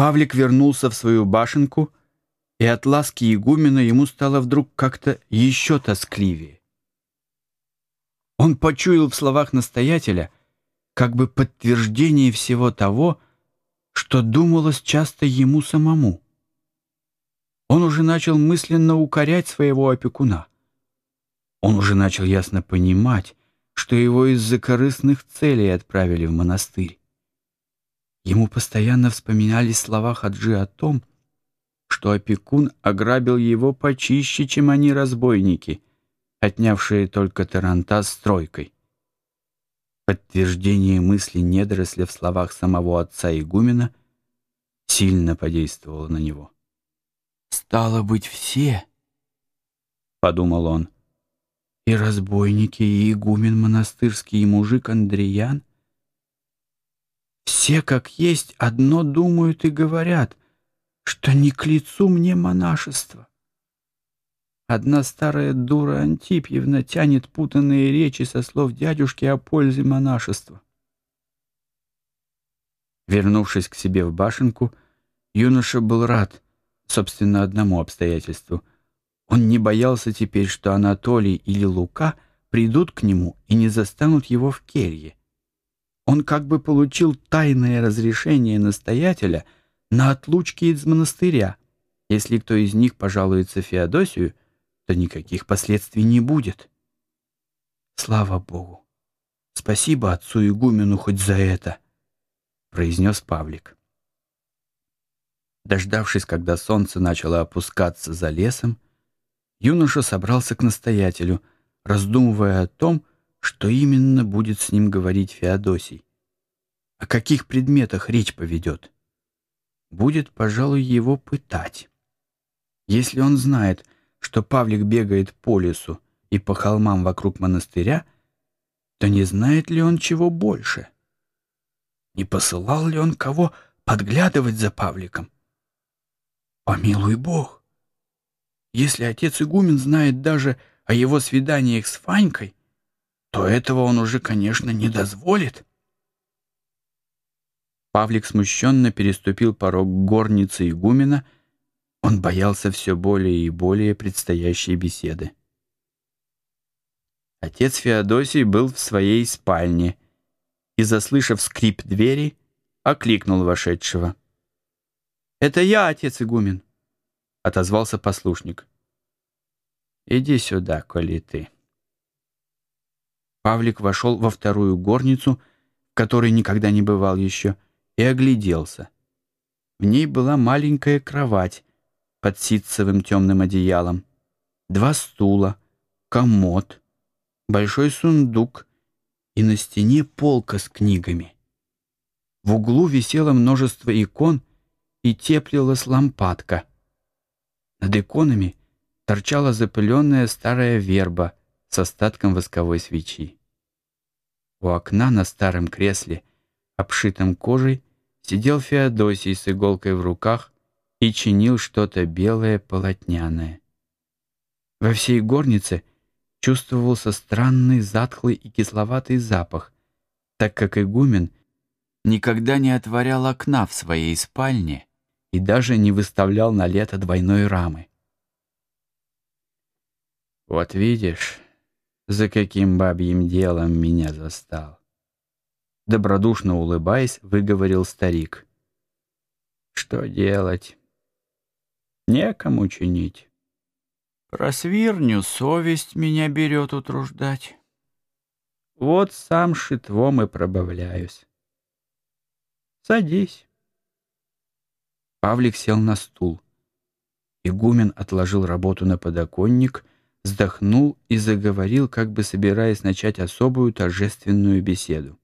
Павлик вернулся в свою башенку, и от ласки игумена ему стало вдруг как-то еще тоскливее. Он почуял в словах настоятеля как бы подтверждение всего того, что думалось часто ему самому. Он уже начал мысленно укорять своего опекуна. Он уже начал ясно понимать, что его из-за корыстных целей отправили в монастырь. Ему постоянно вспоминались слова Хаджи о том, что опекун ограбил его почище, чем они разбойники, отнявшие только Таранта с тройкой. Подтверждение мысли недоросля в словах самого отца игумена сильно подействовало на него. «Стало быть, все», — подумал он, — «и разбойники, и игумен монастырский, и мужик Андреян — все, как есть, одно думают и говорят, что не к лицу мне монашество. Одна старая дура Антипьевна тянет путанные речи со слов дядюшки о пользе монашества. Вернувшись к себе в башенку, юноша был рад, собственно, одному обстоятельству. Он не боялся теперь, что Анатолий или Лука придут к нему и не застанут его в келье он как бы получил тайное разрешение настоятеля на отлучки из монастыря. Если кто из них пожалуется Феодосию, то никаких последствий не будет. Слава Богу! Спасибо отцу игумену хоть за это, произнес Павлик. Дождавшись, когда солнце начало опускаться за лесом, юноша собрался к настоятелю, раздумывая о том, что именно будет с ним говорить Феодосий. О каких предметах речь поведет? Будет, пожалуй, его пытать. Если он знает, что Павлик бегает по лесу и по холмам вокруг монастыря, то не знает ли он чего больше? Не посылал ли он кого подглядывать за Павликом? Помилуй Бог! Если отец игумен знает даже о его свиданиях с Фанькой, то этого он уже, конечно, не дозволит. Павлик смущенно переступил порог горницы игумена. Он боялся все более и более предстоящей беседы. Отец Феодосий был в своей спальне и, заслышав скрип двери, окликнул вошедшего. «Это я, отец игумен», — отозвался послушник. «Иди сюда, коли ты». Павлик вошел во вторую горницу, в которой никогда не бывал еще, и огляделся. В ней была маленькая кровать под ситцевым темным одеялом, два стула, комод, большой сундук и на стене полка с книгами. В углу висело множество икон и теплилась лампадка. Над иконами торчала запыленная старая верба — с остатком восковой свечи. У окна на старом кресле, обшитом кожей, сидел Феодосий с иголкой в руках и чинил что-то белое полотняное. Во всей горнице чувствовался странный затхлый и кисловатый запах, так как игумен никогда не отворял окна в своей спальне и даже не выставлял на лето двойной рамы. «Вот видишь», за каким бабьим делом меня застал. Добродушно улыбаясь, выговорил старик. Что делать? Некому чинить. Про свирню совесть меня берет утруждать. Вот сам шитвом и пробавляюсь. Садись. Павлик сел на стул. Игумен отложил работу на подоконник вздохнул и заговорил, как бы собираясь начать особую торжественную беседу.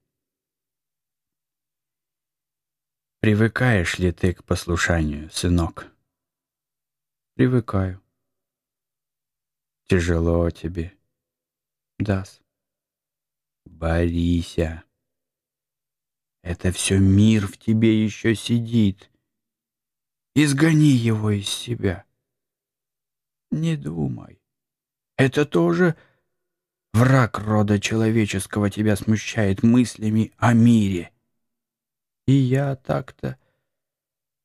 «Привыкаешь ли ты к послушанию, сынок?» «Привыкаю». «Тяжело тебе?» «Дас». «Борися. Это все мир в тебе еще сидит. Изгони его из себя. Не думай. Это тоже враг рода человеческого тебя смущает мыслями о мире. И я так-то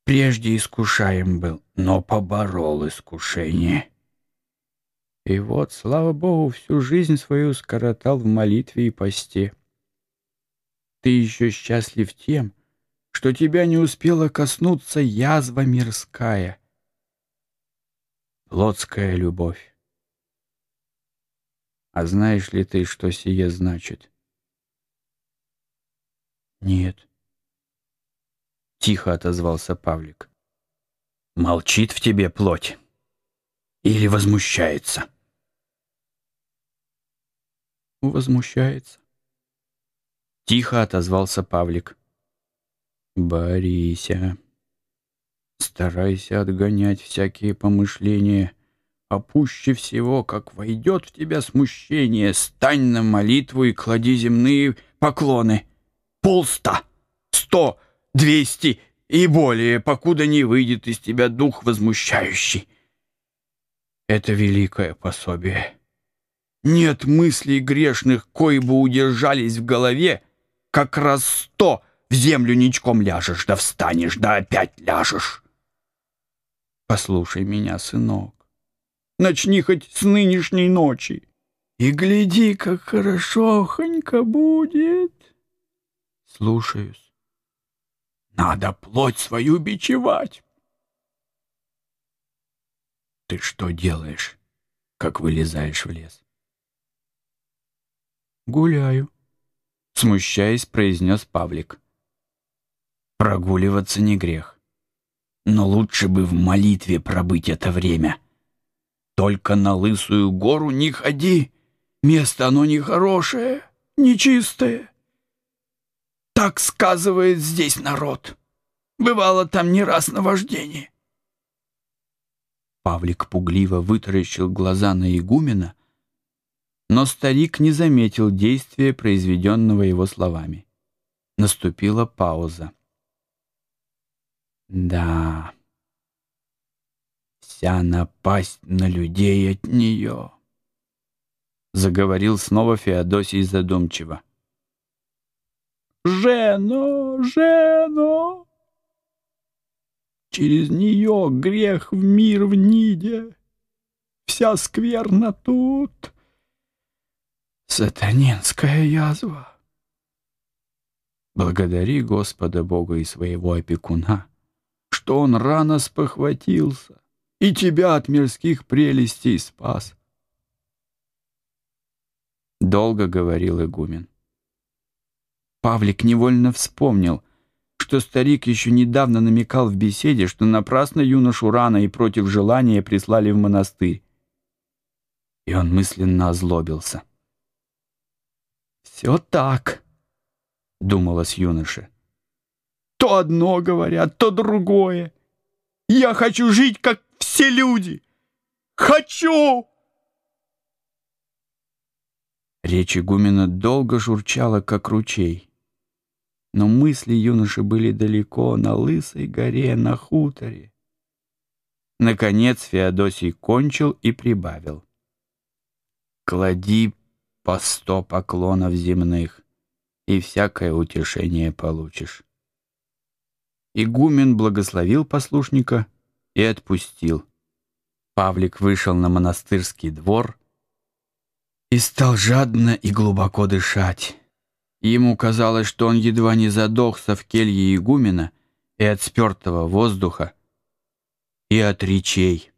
Прежде искушаем был, но поборол искушение. И вот, слава Богу, всю жизнь свою скоротал в молитве и посте. Ты еще счастлив тем, что тебя не успела коснуться язва мирская, плотская любовь. А знаешь ли ты, что сие значит? Нет. Тихо отозвался Павлик. Молчит в тебе плоть или возмущается? Возмущается. Тихо отозвался Павлик. Борися. Старайся отгонять всякие помышления, а пуще всего, как войдет в тебя смущение, стань на молитву и клади земные поклоны. Полста, сто, двести и более, покуда не выйдет из тебя дух возмущающий. Это великое пособие. Нет мыслей грешных, кои бы удержались в голове, как раз сто в землю ничком ляжешь, да встанешь, да опять ляжешь. Послушай меня, сынок. Начни хоть с нынешней ночи. И гляди, как хорошохонько будет. Слушаюсь. Надо плоть свою бичевать. Ты что делаешь, как вылезаешь в лес? Гуляю, смущаясь, произнес Павлик. Прогуливаться не грех. Но лучше бы в молитве пробыть это время. Только на лысую гору не ходи. Место оно нехорошее, нечистое. Так сказывает здесь народ. Бывало там не раз наваждение. Павлик пугливо вытаращил глаза на игумена, но старик не заметил действия, произведенного его словами. Наступила пауза. «Да, вся напасть на людей от нее», — заговорил снова Феодосий задумчиво. «Жено, Жено!» Через нее грех в мир в Ниде. Вся скверна тут. Сатанинская язва. Благодари Господа Бога и своего опекуна, что он рано спохватился и тебя от мирских прелестей спас. Долго говорил игумен. Павлик невольно вспомнил — что старик еще недавно намекал в беседе, что напрасно юношу рано и против желания прислали в монастырь. И он мысленно озлобился. «Все так», — думалось юноше. «То одно говорят, то другое. Я хочу жить, как все люди. Хочу!» Речь игумена долго журчала, как ручей. Но мысли юноши были далеко, на Лысой горе, на хуторе. Наконец Феодосий кончил и прибавил. «Клади по сто поклонов земных, и всякое утешение получишь». Игумен благословил послушника и отпустил. Павлик вышел на монастырский двор и стал жадно и глубоко дышать. Ему казалось, что он едва не задохся в келье игумена и от спертого воздуха, и от речей.